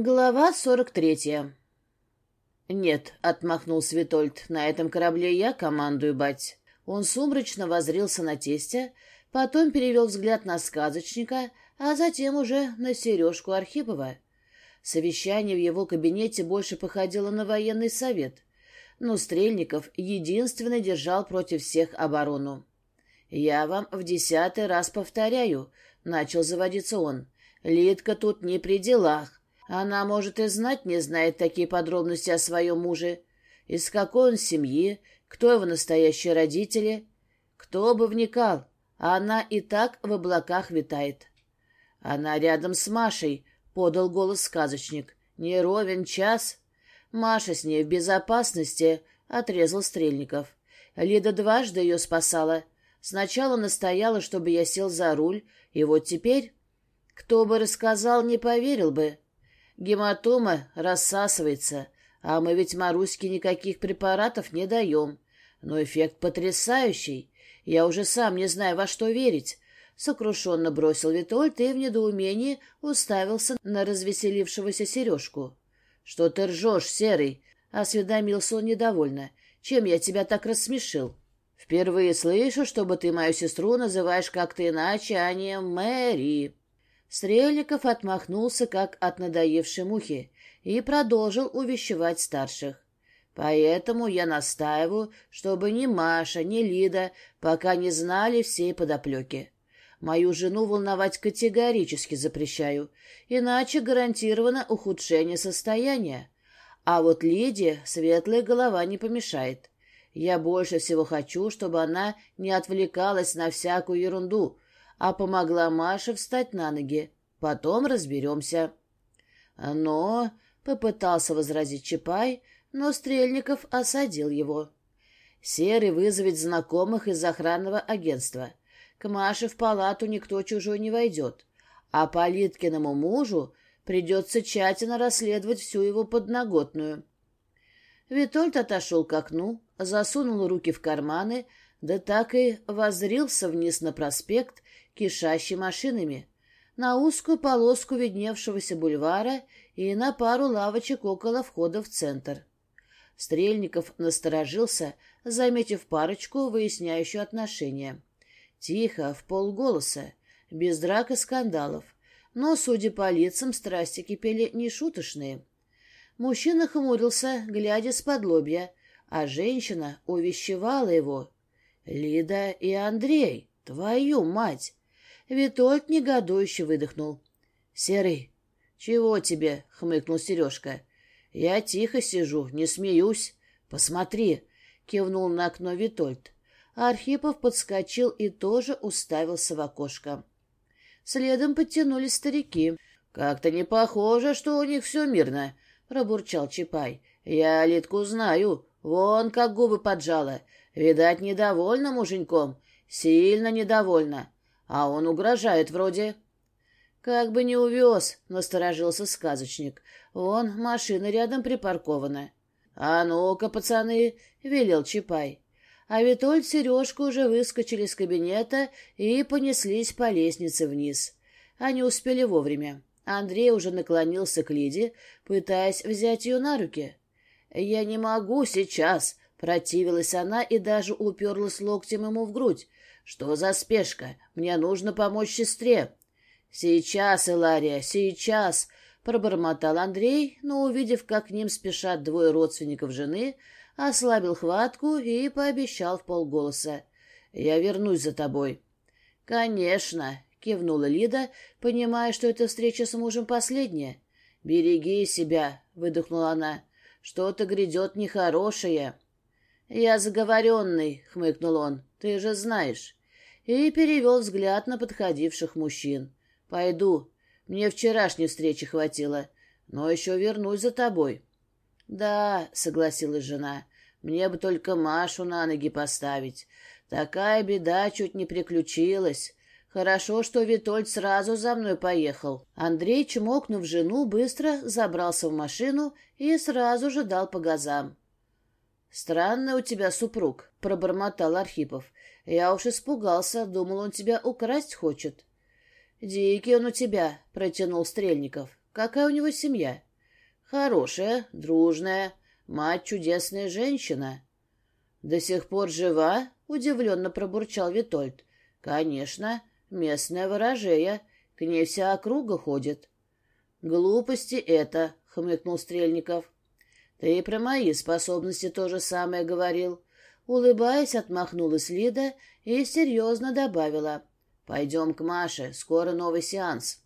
Глава сорок третья. «Нет», — отмахнул Светольд, — «на этом корабле я командую, бать». Он сумрачно возрился на тестя, потом перевел взгляд на сказочника, а затем уже на сережку Архипова. Совещание в его кабинете больше походило на военный совет, но Стрельников единственно держал против всех оборону. «Я вам в десятый раз повторяю», — начал заводиться он, Лидка тут не при делах. Она, может, и знать не знает такие подробности о своем муже. Из какой он семьи, кто его настоящие родители. Кто бы вникал, а она и так в облаках витает. Она рядом с Машей, подал голос сказочник. Не ровен час. Маша с ней в безопасности, отрезал Стрельников. Лида дважды ее спасала. Сначала настояла, чтобы я сел за руль, и вот теперь... Кто бы рассказал, не поверил бы. Гематома рассасывается, а мы ведь Маруське никаких препаратов не даем. Но эффект потрясающий. Я уже сам не знаю, во что верить. Сокрушенно бросил Витольд и в недоумении уставился на развеселившегося Сережку. — Что ты ржешь, Серый? — осведомился он недовольно. — Чем я тебя так рассмешил? — Впервые слышу, чтобы ты мою сестру называешь как-то иначе, а не Мэри. Стрельников отмахнулся, как от надоевшей мухи, и продолжил увещевать старших. Поэтому я настаиваю, чтобы ни Маша, ни Лида пока не знали всей подоплеки. Мою жену волновать категорически запрещаю, иначе гарантировано ухудшение состояния. А вот Лиде светлая голова не помешает. Я больше всего хочу, чтобы она не отвлекалась на всякую ерунду, а помогла Маше встать на ноги. Потом разберемся. Но, — попытался возразить Чапай, но Стрельников осадил его. Серый вызовет знакомых из охранного агентства. К Маше в палату никто чужой не войдет, а по Литкиному мужу придется тщательно расследовать всю его подноготную. Витольд отошел к окну, засунул руки в карманы, Да так и возрился вниз на проспект, кишащий машинами, на узкую полоску видневшегося бульвара и на пару лавочек около входа в центр. Стрельников насторожился, заметив парочку, выясняющую отношения. Тихо, в полголоса, без драк и скандалов. Но, судя по лицам, страсти кипели нешуточные. Мужчина хмурился, глядя с подлобья, а женщина увещевала его — «Лида и Андрей! Твою мать!» Витольд негодующе выдохнул. «Серый, чего тебе?» — хмыкнул Сережка. «Я тихо сижу, не смеюсь. Посмотри!» — кивнул на окно Витольд. Архипов подскочил и тоже уставился в окошко. Следом подтянулись старики. «Как-то не похоже, что у них все мирно», — пробурчал Чапай. «Я Литку знаю. Вон как губы поджала. Видать, недовольна муженьком, сильно недовольна. А он угрожает вроде. Как бы не увез, насторожился сказочник. Вон машина рядом припаркована. А ну-ка, пацаны, велел Чапай. А Витоль Сережка уже выскочили из кабинета и понеслись по лестнице вниз. Они успели вовремя. Андрей уже наклонился к Лиде, пытаясь взять ее на руки. «Я не могу сейчас», Противилась она и даже уперлась локтем ему в грудь. «Что за спешка? Мне нужно помочь сестре». «Сейчас, Илария, сейчас!» — пробормотал Андрей, но, увидев, как к ним спешат двое родственников жены, ослабил хватку и пообещал в полголоса. «Я вернусь за тобой». «Конечно!» — кивнула Лида, понимая, что эта встреча с мужем последняя. «Береги себя!» — выдохнула она. «Что-то грядет нехорошее!» «Я заговоренный», — хмыкнул он. «Ты же знаешь» и перевел взгляд на подходивших мужчин. «Пойду. Мне вчерашней встречи хватило, но еще вернусь за тобой». «Да», — согласилась жена, — «мне бы только Машу на ноги поставить. Такая беда чуть не приключилась. Хорошо, что Витольд сразу за мной поехал». Андрей, чмокнув жену, быстро забрался в «Странно у тебя, супруг», — пробормотал Архипов. «Я уж испугался, думал, он тебя украсть хочет». «Дикий он у тебя», — протянул Стрельников. «Какая у него семья?» «Хорошая, дружная, мать чудесная женщина». «До сих пор жива?» — удивленно пробурчал Витольд. «Конечно, местная ворожея, к ней вся округа ходит». «Глупости это», — хмыкнул Стрельников. Ты про мои способности то же самое говорил. Улыбаясь, отмахнулась Лида и серьезно добавила. Пойдем к Маше, скоро новый сеанс.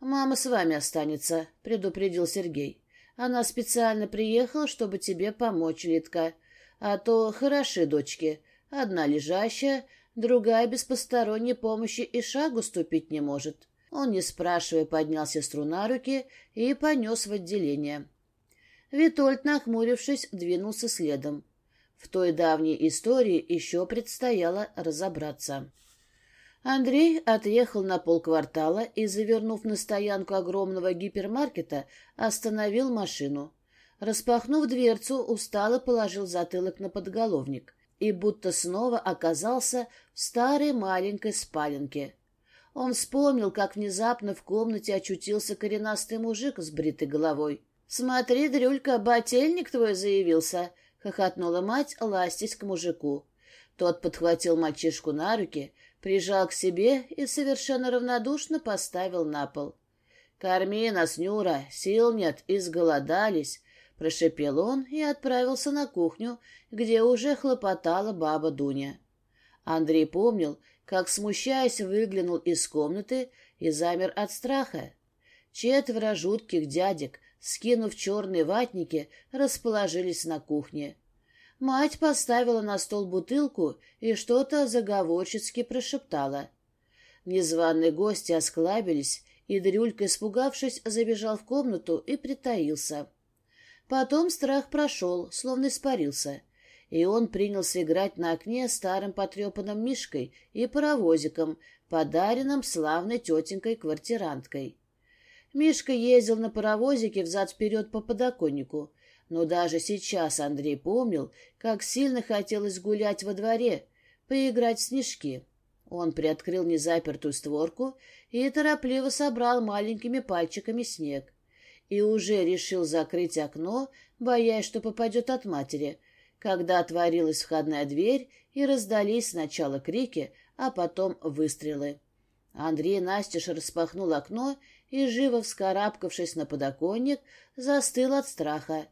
Мама с вами останется, предупредил Сергей. Она специально приехала, чтобы тебе помочь, Литка. А то хороши дочки. Одна лежащая, другая без посторонней помощи и шагу ступить не может. Он, не спрашивая, поднял сестру на руки и понес в отделение. Витольд, нахмурившись, двинулся следом. В той давней истории еще предстояло разобраться. Андрей отъехал на полквартала и, завернув на стоянку огромного гипермаркета, остановил машину. Распахнув дверцу, устало положил затылок на подголовник и будто снова оказался в старой маленькой спаленке. Он вспомнил, как внезапно в комнате очутился коренастый мужик с бритой головой. «Смотри, Дрюлька, бательник твой заявился!» — хохотнула мать, ластясь к мужику. Тот подхватил мальчишку на руки, прижал к себе и совершенно равнодушно поставил на пол. «Корми нас, Нюра, сил нет, изголодались!» — прошепел он и отправился на кухню, где уже хлопотала баба Дуня. Андрей помнил, как, смущаясь, выглянул из комнаты и замер от страха. Четверо жутких дядек Скинув черные ватники, расположились на кухне. Мать поставила на стол бутылку и что-то заговорчески прошептала. Незваные гости осклабились, и Дрюлька, испугавшись, забежал в комнату и притаился. Потом страх прошел, словно испарился, и он принялся играть на окне старым потрепанным мишкой и паровозиком, подаренным славной тетенькой-квартиранткой. Мишка ездил на паровозике взад-вперед по подоконнику. Но даже сейчас Андрей помнил, как сильно хотелось гулять во дворе, поиграть в снежки. Он приоткрыл незапертую створку и торопливо собрал маленькими пальчиками снег. И уже решил закрыть окно, боясь, что попадет от матери, когда отворилась входная дверь и раздались сначала крики, а потом выстрелы. Андрей настежь распахнул окно и, живо вскарабкавшись на подоконник, застыл от страха.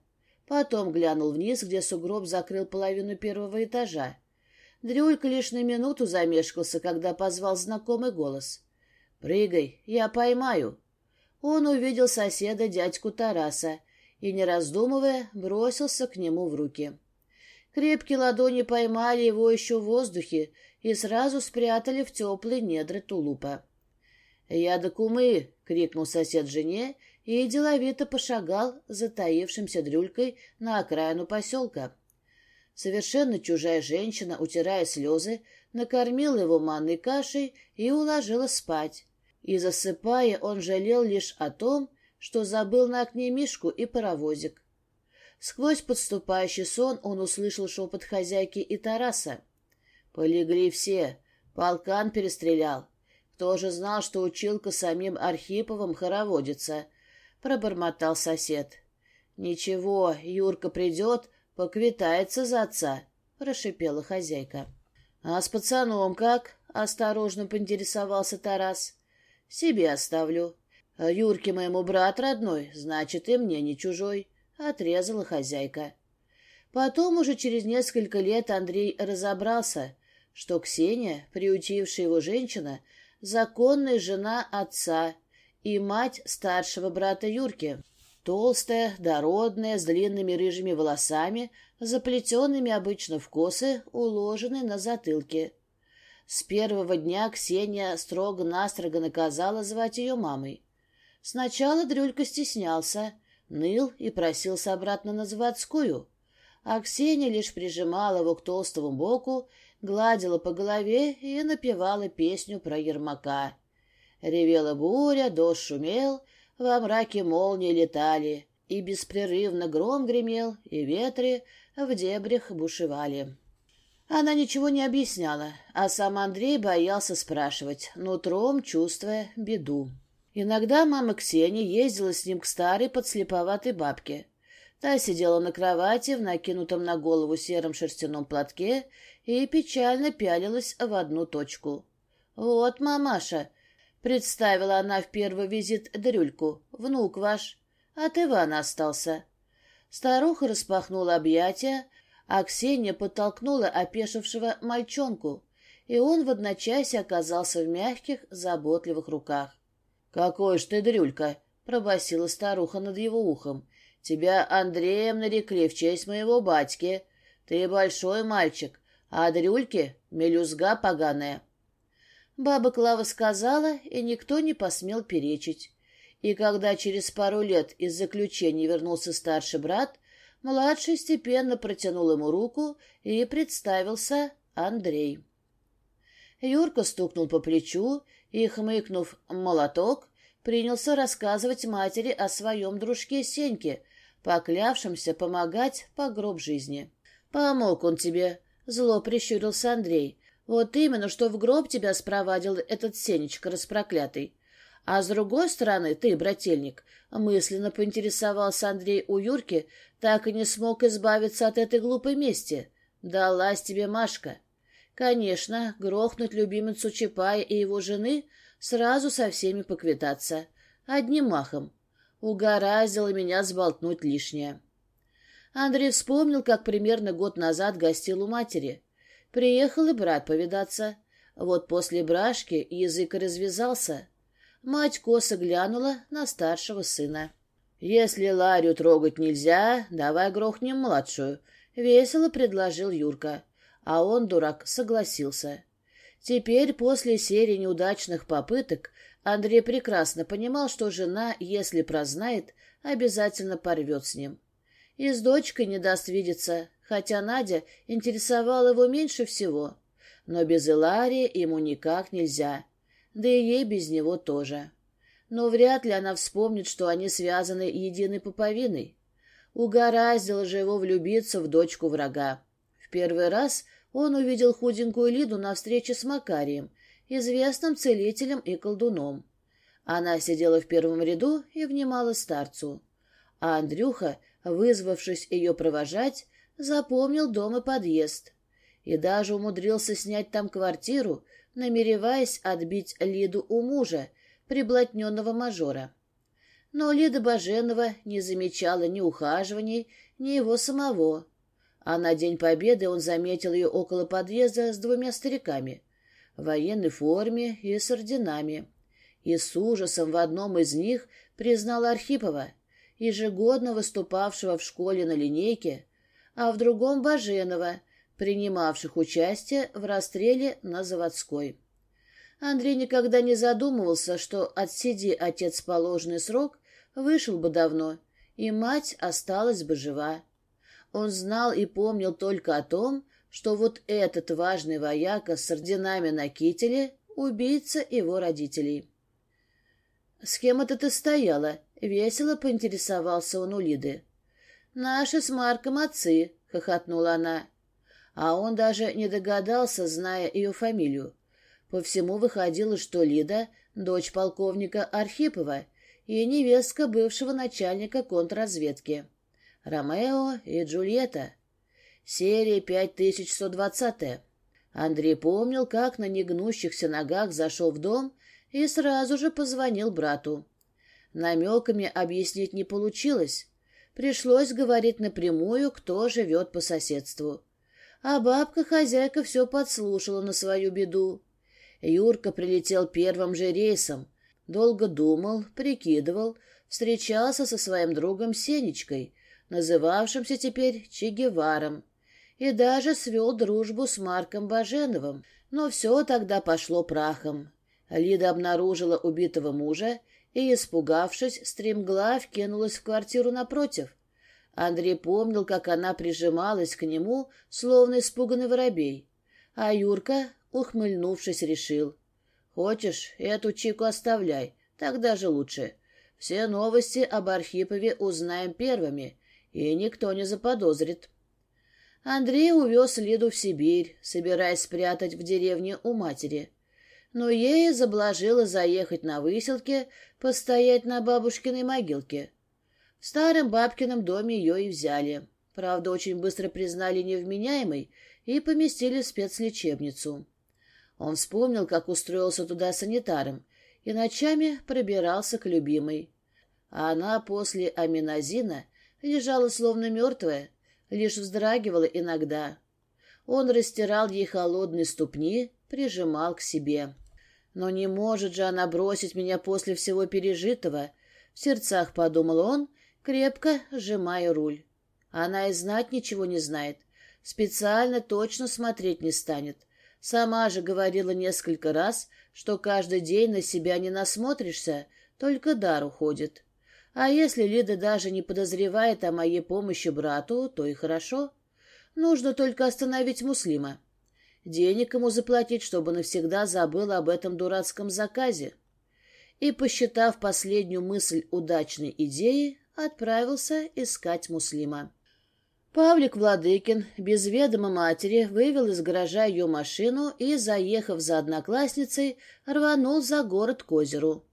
Потом глянул вниз, где сугроб закрыл половину первого этажа. Дрюлька лишь на минуту замешкался, когда позвал знакомый голос. «Прыгай, я поймаю!» Он увидел соседа, дядьку Тараса, и, не раздумывая, бросился к нему в руки. Крепкие ладони поймали его еще в воздухе и сразу спрятали в теплые недры тулупа. «Я до — крикнул сосед жене и деловито пошагал затаившимся дрюлькой на окраину поселка. Совершенно чужая женщина, утирая слезы, накормила его манной кашей и уложила спать. И, засыпая, он жалел лишь о том, что забыл на окне Мишку и паровозик. Сквозь подступающий сон он услышал шепот хозяйки и Тараса. «Полегли все. Полкан перестрелял тоже знал, что училка самим Архиповым хороводится. Пробормотал сосед. «Ничего, Юрка придет, поквитается за отца», — прошипела хозяйка. «А с пацаном как?» — осторожно поинтересовался Тарас. «Себе оставлю. Юрке моему брат родной, значит, и мне не чужой», — отрезала хозяйка. Потом уже через несколько лет Андрей разобрался, что Ксения, приучившая его женщина, — законная жена отца и мать старшего брата Юрки. Толстая, дородная, с длинными рыжими волосами, заплетенными обычно в косы, уложенные на затылке. С первого дня Ксения строго-настрого наказала звать ее мамой. Сначала Дрюлька стеснялся, ныл и просился обратно на заводскую, а Ксения лишь прижимала его к толстому боку гладила по голове и напевала песню про Ермака. Ревела буря, дождь шумел, во мраке молнии летали, и беспрерывно гром гремел, и ветры в дебрях бушевали. Она ничего не объясняла, а сам Андрей боялся спрашивать, нутром чувствуя беду. Иногда мама Ксения ездила с ним к старой подслеповатой бабке. Та сидела на кровати в накинутом на голову сером шерстяном платке и печально пялилась в одну точку. «Вот, мамаша!» — представила она в первый визит Дрюльку. «Внук ваш. От Ивана остался». Старуха распахнула объятия, а Ксения подтолкнула опешившего мальчонку, и он в одночасье оказался в мягких, заботливых руках. «Какой ж ты дрюлька!» — пробасила старуха над его ухом. Тебя Андреем нарекли в честь моего батьки. Ты большой мальчик, а Дрюльки — мелюзга поганая». Баба Клава сказала, и никто не посмел перечить. И когда через пару лет из заключения вернулся старший брат, младший степенно протянул ему руку и представился Андрей. Юрка стукнул по плечу и, хмыкнув молоток, принялся рассказывать матери о своем дружке Сеньке — поклявшимся помогать по гроб жизни. «Помог он тебе», — зло прищурился Андрей. «Вот именно, что в гроб тебя спровадил этот Сенечка распроклятый. А с другой стороны, ты, брательник, мысленно поинтересовался Андрей у Юрки, так и не смог избавиться от этой глупой мести. Далась тебе Машка. Конечно, грохнуть любимицу Чапая и его жены, сразу со всеми поквитаться. Одним махом угораздило меня сболтнуть лишнее. Андрей вспомнил, как примерно год назад гостил у матери. Приехал и брат повидаться. Вот после брашки язык развязался. Мать косо глянула на старшего сына. «Если Ларю трогать нельзя, давай грохнем младшую», — весело предложил Юрка. А он, дурак, согласился. Теперь, после серии неудачных попыток, Андрей прекрасно понимал, что жена, если прознает, обязательно порвет с ним. И с дочкой не даст видеться, хотя Надя интересовала его меньше всего. Но без Иларии ему никак нельзя, да и ей без него тоже. Но вряд ли она вспомнит, что они связаны единой пуповиной. Угораздило же его влюбиться в дочку врага. В первый раз он увидел худенькую Лиду на встрече с Макарием известным целителем и колдуном. Она сидела в первом ряду и внимала старцу. А Андрюха, вызвавшись ее провожать, запомнил дом и подъезд. И даже умудрился снять там квартиру, намереваясь отбить Лиду у мужа, приблотненного мажора. Но Лида Баженова не замечала ни ухаживаний, ни его самого. А на День Победы он заметил ее около подъезда с двумя стариками военной форме и с орденами. И с ужасом в одном из них признала Архипова, ежегодно выступавшего в школе на линейке, а в другом — Баженова, принимавших участие в расстреле на заводской. Андрей никогда не задумывался, что отсиди отец положенный срок, вышел бы давно, и мать осталась бы жива. Он знал и помнил только о том, что вот этот важный вояка с орденами на кителе — убийца его родителей. «С кем это ты стояла?» — весело поинтересовался он у Лиды. «Наши с Марком отцы», — хохотнула она. А он даже не догадался, зная ее фамилию. По всему выходило, что Лида — дочь полковника Архипова и невестка бывшего начальника контрразведки. Ромео и Джульетта — серия 5120. Андрей помнил, как на негнущихся ногах зашел в дом и сразу же позвонил брату. Намеками объяснить не получилось. Пришлось говорить напрямую, кто живет по соседству. А бабка-хозяйка все подслушала на свою беду. Юрка прилетел первым же рейсом. Долго думал, прикидывал, встречался со своим другом Сенечкой, называвшимся теперь Чегеваром и даже свел дружбу с Марком Баженовым, но все тогда пошло прахом. Лида обнаружила убитого мужа и, испугавшись, стремглав кинулась в квартиру напротив. Андрей помнил, как она прижималась к нему, словно испуганный воробей. А Юрка, ухмыльнувшись, решил. «Хочешь, эту чику оставляй, так даже лучше. Все новости об Архипове узнаем первыми, и никто не заподозрит». Андрей увез Лиду в Сибирь, собираясь спрятать в деревне у матери. Но ей заблажило заехать на выселке, постоять на бабушкиной могилке. В старом бабкином доме ее и взяли. Правда, очень быстро признали невменяемой и поместили в спецлечебницу. Он вспомнил, как устроился туда санитаром, и ночами пробирался к любимой. А она после аминозина лежала словно мертвая, лишь вздрагивала иногда. Он растирал ей холодные ступни, прижимал к себе. «Но не может же она бросить меня после всего пережитого!» В сердцах подумал он, крепко сжимая руль. Она и знать ничего не знает. Специально точно смотреть не станет. Сама же говорила несколько раз, что каждый день на себя не насмотришься, только дар уходит. А если Лида даже не подозревает о моей помощи брату, то и хорошо. Нужно только остановить Муслима. Денег ему заплатить, чтобы навсегда забыл об этом дурацком заказе. И, посчитав последнюю мысль удачной идеей, отправился искать Муслима. Павлик Владыкин, без ведома матери, вывел из гаража ее машину и, заехав за одноклассницей, рванул за город к озеру.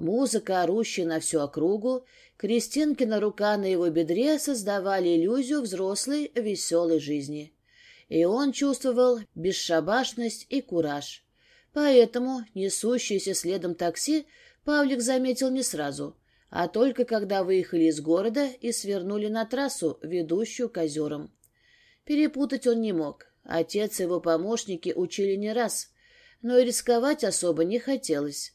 Музыка, орущая на всю округу, Кристинкина рука на его бедре создавали иллюзию взрослой веселой жизни. И он чувствовал бесшабашность и кураж. Поэтому несущийся следом такси Павлик заметил не сразу, а только когда выехали из города и свернули на трассу, ведущую к озерам. Перепутать он не мог. Отец и его помощники учили не раз, но и рисковать особо не хотелось.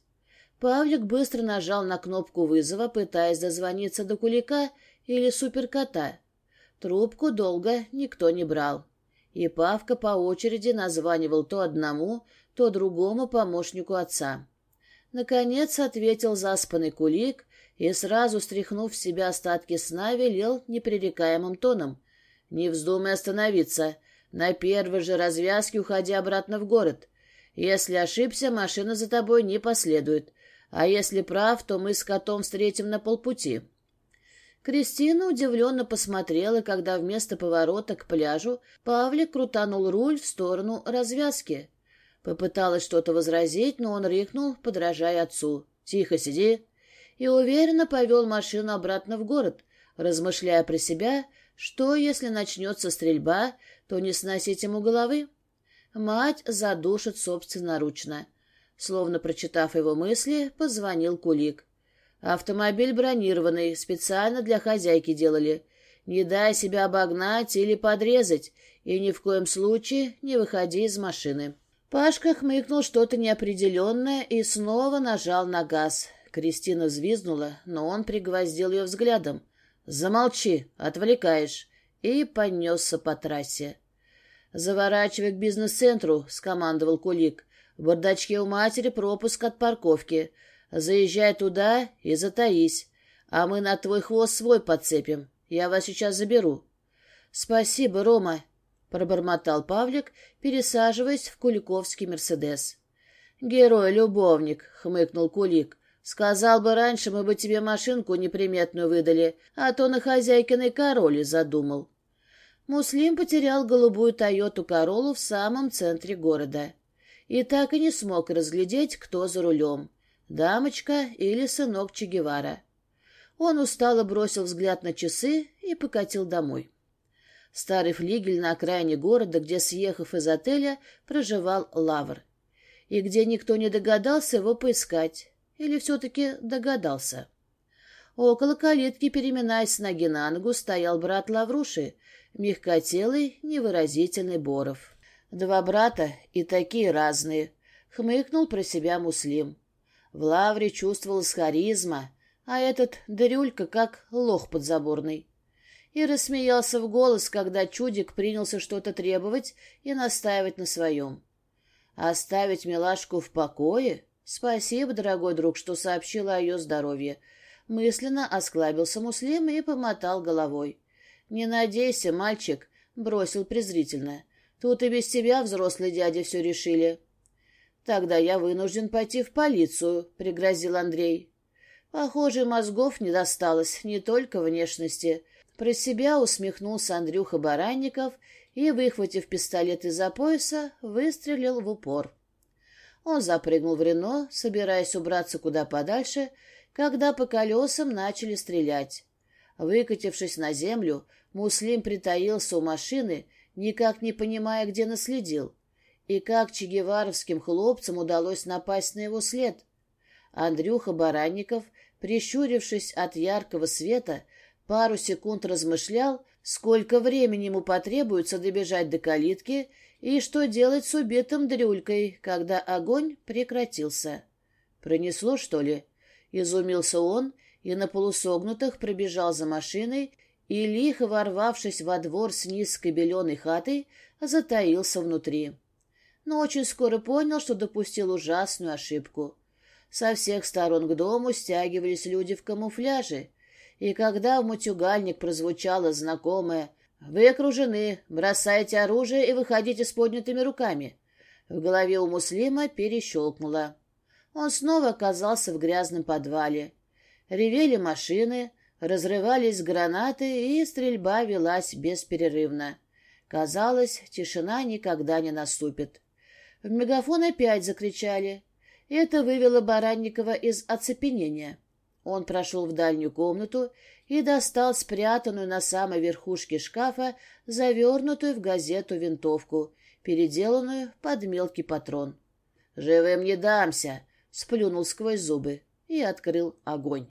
Павлик быстро нажал на кнопку вызова, пытаясь дозвониться до Кулика или Суперкота. Трубку долго никто не брал. И Павка по очереди названивал то одному, то другому помощнику отца. Наконец ответил заспанный Кулик и, сразу стряхнув в себя остатки сна, велел непререкаемым тоном. «Не вздумай остановиться. На первой же развязке уходи обратно в город. Если ошибся, машина за тобой не последует. А если прав, то мы с котом встретим на полпути». Кристина удивленно посмотрела, когда вместо поворота к пляжу Павлик крутанул руль в сторону развязки. Попыталась что-то возразить, но он рыкнул, подражая отцу. «Тихо сиди!» И уверенно повел машину обратно в город, размышляя про себя, что, если начнется стрельба, то не сносить ему головы. Мать задушит собственноручно. Словно прочитав его мысли, позвонил Кулик. «Автомобиль бронированный, специально для хозяйки делали. Не дай себя обогнать или подрезать, и ни в коем случае не выходи из машины». Пашка хмыкнул что-то неопределенное и снова нажал на газ. Кристина взвизгнула, но он пригвоздил ее взглядом. «Замолчи, отвлекаешь!» и понесся по трассе. «Заворачивай к бизнес-центру», — скомандовал Кулик. Бардачки у матери пропуск от парковки. Заезжай туда и затаись. А мы на твой хвост свой подцепим. Я вас сейчас заберу. — Спасибо, Рома, — пробормотал Павлик, пересаживаясь в куликовский «Мерседес». — Герой-любовник, — хмыкнул Кулик. — Сказал бы раньше, мы бы тебе машинку неприметную выдали, а то на хозяйкиной короле задумал. Муслим потерял голубую «Тойоту Королу» в самом центре города и так и не смог разглядеть, кто за рулем — дамочка или сынок Чегевара. Он устало бросил взгляд на часы и покатил домой. Старый флигель на окраине города, где, съехав из отеля, проживал Лавр. И где никто не догадался его поискать. Или все-таки догадался. Около калитки, переминаясь с ноги на ногу, стоял брат Лавруши, мягкотелый, невыразительный Боров. Два брата и такие разные. Хмыкнул про себя Муслим. В лавре чувствовалась харизма, а этот дырюлька как лох подзаборный. И рассмеялся в голос, когда чудик принялся что-то требовать и настаивать на своем. «Оставить милашку в покое? Спасибо, дорогой друг, что сообщил о ее здоровье». Мысленно осклабился Муслим и помотал головой. «Не надейся, мальчик», — бросил презрительно. Тут и без тебя взрослые дяди все решили. Тогда я вынужден пойти в полицию, — пригрозил Андрей. Похоже, мозгов не досталось, не только внешности. Про себя усмехнулся Андрюха Баранников и, выхватив пистолет из-за пояса, выстрелил в упор. Он запрыгнул в Рено, собираясь убраться куда подальше, когда по колесам начали стрелять. Выкатившись на землю, Муслим притаился у машины никак не понимая, где наследил, и как чегеваровским хлопцам удалось напасть на его след. Андрюха Баранников, прищурившись от яркого света, пару секунд размышлял, сколько времени ему потребуется добежать до калитки и что делать с убитым дрюлькой, когда огонь прекратился. «Пронесло, что ли?» — изумился он и на полусогнутых пробежал за машиной, и, лихо ворвавшись во двор с низкой беленой хатой, затаился внутри. Но очень скоро понял, что допустил ужасную ошибку. Со всех сторон к дому стягивались люди в камуфляже, и когда в мутюгальник прозвучало знакомое «Вы окружены, бросайте оружие и выходите с поднятыми руками», в голове у Муслима перещелкнуло. Он снова оказался в грязном подвале. Ревели машины — разрывались гранаты, и стрельба велась бесперерывно. Казалось, тишина никогда не наступит. В мегафон опять закричали. Это вывело Баранникова из оцепенения. Он прошел в дальнюю комнату и достал спрятанную на самой верхушке шкафа завернутую в газету винтовку, переделанную под мелкий патрон. «Живым не дамся!» — сплюнул сквозь зубы и открыл огонь.